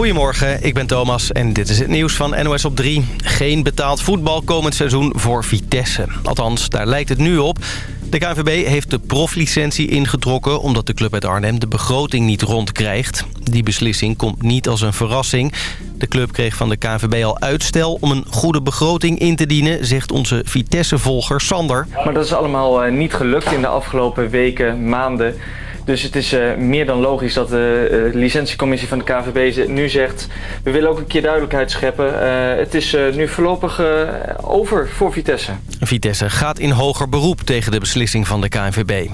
Goedemorgen, ik ben Thomas en dit is het nieuws van NOS op 3. Geen betaald voetbal komend seizoen voor Vitesse. Althans, daar lijkt het nu op. De KNVB heeft de proflicentie ingetrokken... omdat de club uit Arnhem de begroting niet rondkrijgt. Die beslissing komt niet als een verrassing. De club kreeg van de KNVB al uitstel om een goede begroting in te dienen... zegt onze Vitesse-volger Sander. Maar dat is allemaal eh, niet gelukt in de afgelopen weken, maanden... Dus het is uh, meer dan logisch dat de uh, licentiecommissie van de KVB nu zegt... we willen ook een keer duidelijkheid scheppen. Het is nu voorlopig over voor Vitesse. Vitesse gaat in hoger beroep tegen de beslissing van de KNVB.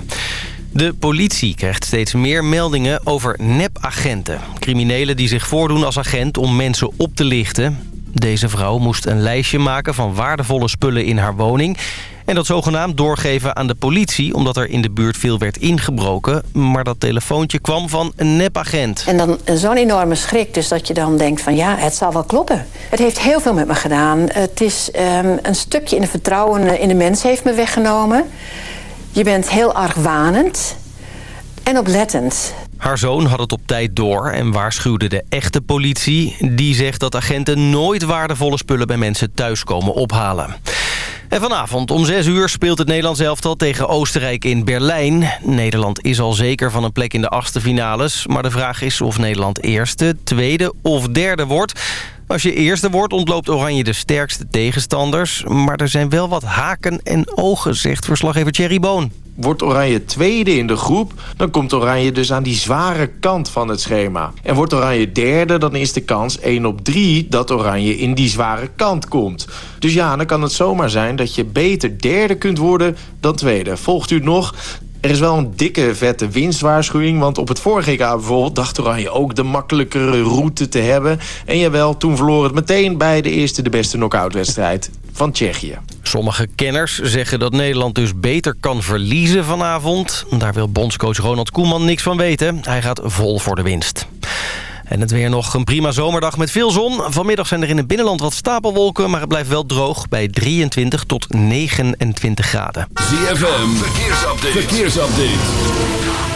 De politie krijgt steeds meer meldingen over nepagenten. Criminelen die zich voordoen als agent om mensen op te lichten. Deze vrouw moest een lijstje maken van waardevolle spullen in haar woning... En dat zogenaamd doorgeven aan de politie... omdat er in de buurt veel werd ingebroken. Maar dat telefoontje kwam van een nepagent. En dan zo'n enorme schrik. Dus dat je dan denkt van ja, het zal wel kloppen. Het heeft heel veel met me gedaan. Het is um, een stukje in de vertrouwen in de mens heeft me weggenomen. Je bent heel argwanend en oplettend. Haar zoon had het op tijd door en waarschuwde de echte politie. Die zegt dat agenten nooit waardevolle spullen bij mensen thuis komen ophalen. Vanavond om 6 uur speelt het Nederlands elftal tegen Oostenrijk in Berlijn. Nederland is al zeker van een plek in de achtste finales. Maar de vraag is of Nederland eerste, tweede of derde wordt. Als je eerste wordt ontloopt Oranje de sterkste tegenstanders. Maar er zijn wel wat haken en ogen, zegt verslaggever Thierry Boon. Wordt Oranje tweede in de groep, dan komt Oranje dus aan die zware kant van het schema. En wordt Oranje derde, dan is de kans 1 op 3 dat Oranje in die zware kant komt. Dus ja, dan kan het zomaar zijn dat je beter derde kunt worden dan tweede. Volgt u nog? Er is wel een dikke vette winstwaarschuwing. Want op het vorige EK bijvoorbeeld dacht Oranje ook de makkelijkere route te hebben. En jawel, toen verloor het meteen bij de eerste de beste knock-outwedstrijd van Tsjechië. Sommige kenners zeggen dat Nederland dus beter kan verliezen vanavond. Daar wil bondscoach Ronald Koeman niks van weten. Hij gaat vol voor de winst. En het weer nog een prima zomerdag met veel zon. Vanmiddag zijn er in het binnenland wat stapelwolken... maar het blijft wel droog bij 23 tot 29 graden. ZFM, verkeersupdate. verkeersupdate.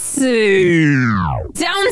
to Down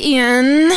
in.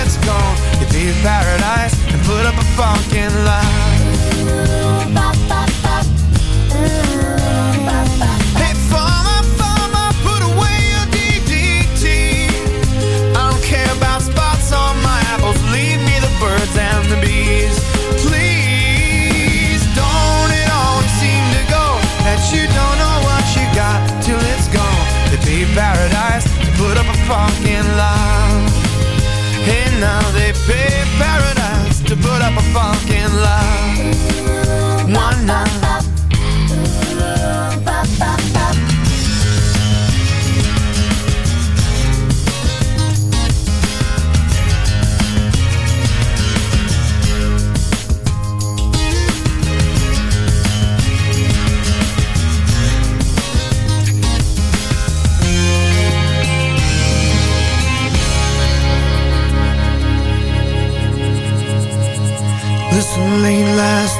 it's gone. You'd be in paradise and put up a fucking line Hey farmer, farmer, put away your DDT I don't care about spots on my apples. Leave me the birds and the bees. Please don't it always seem to go That you don't know what you got till it's gone. It'd be paradise to put up a pumpkin funk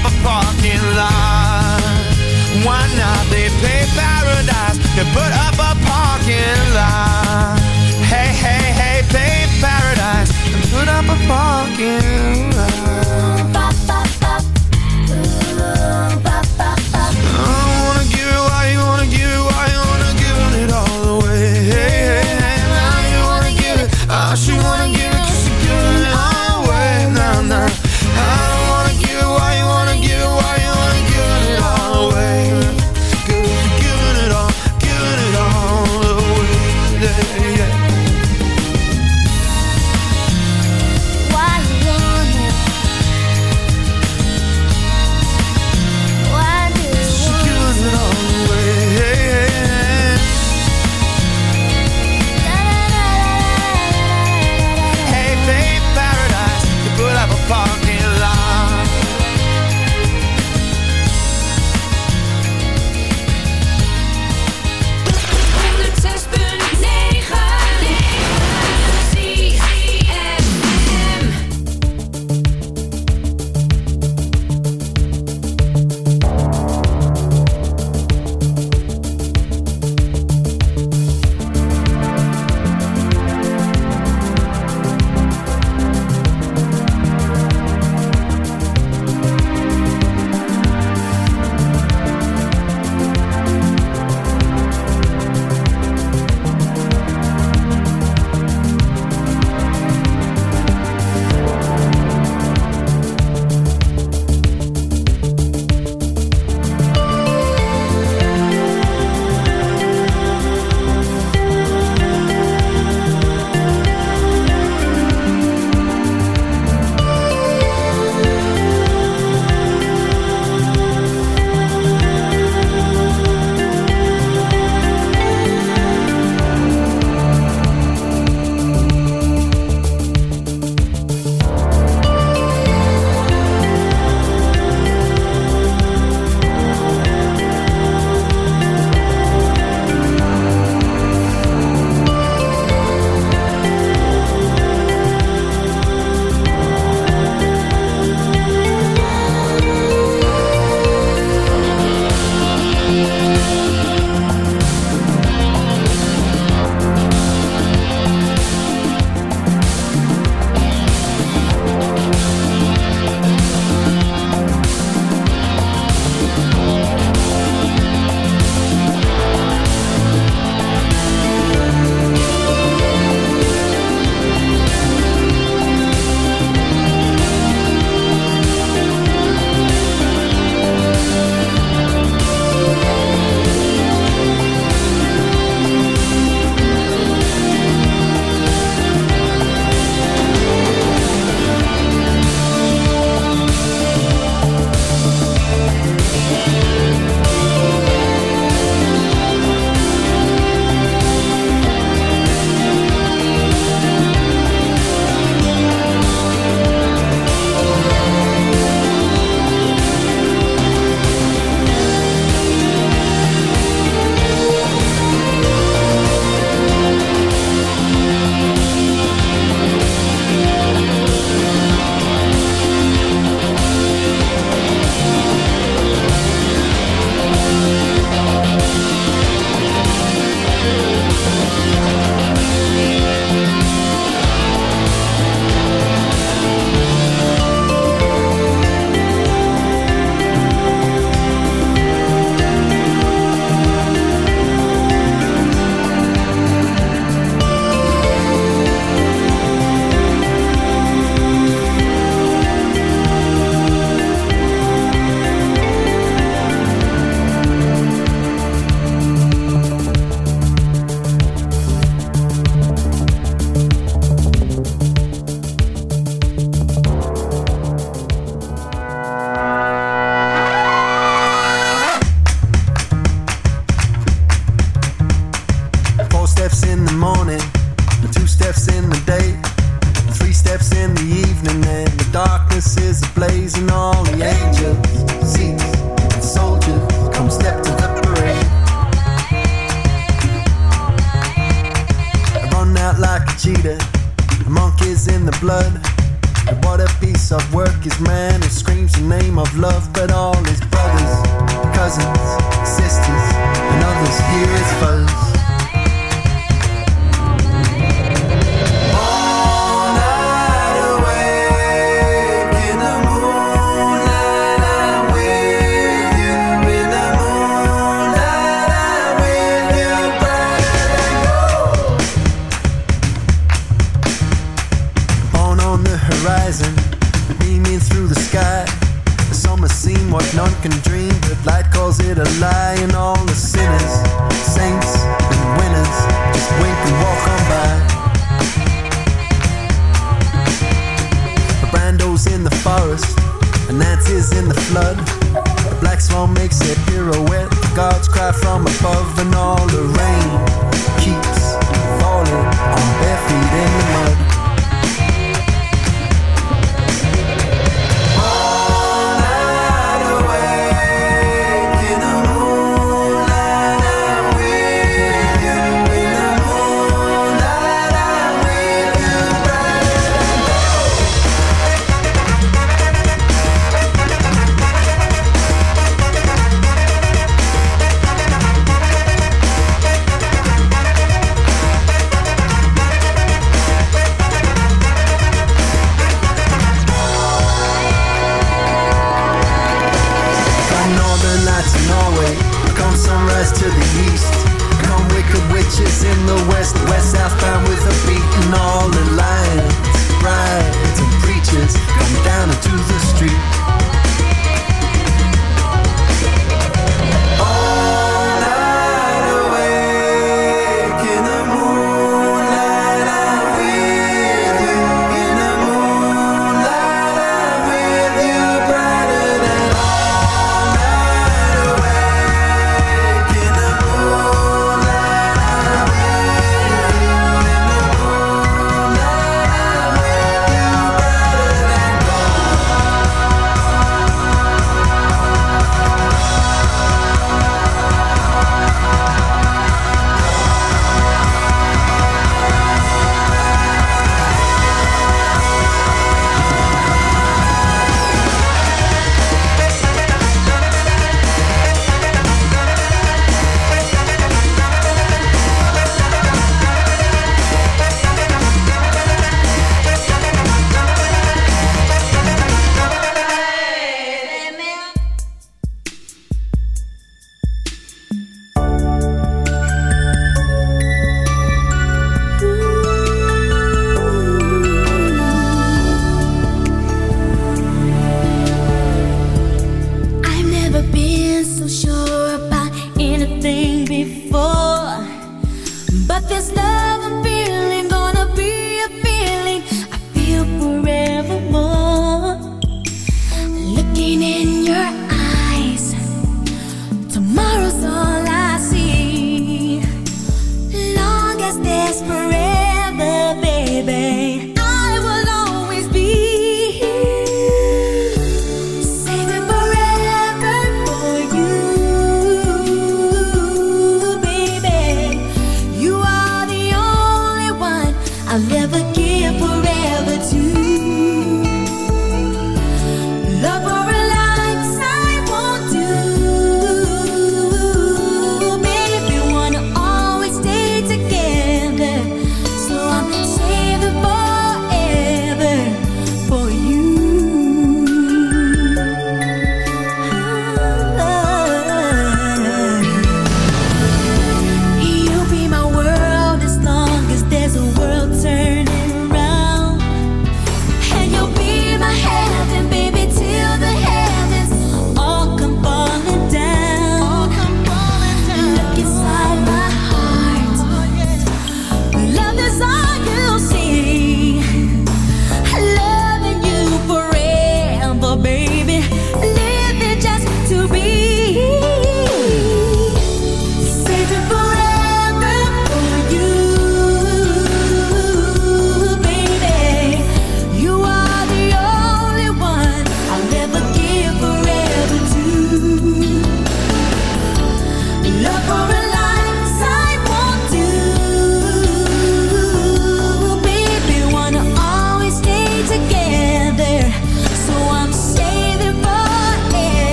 have a parking lot. Why not? They pay paradise to put up a parking lot. Hey, hey, hey, pay paradise and put up a parking lot.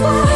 why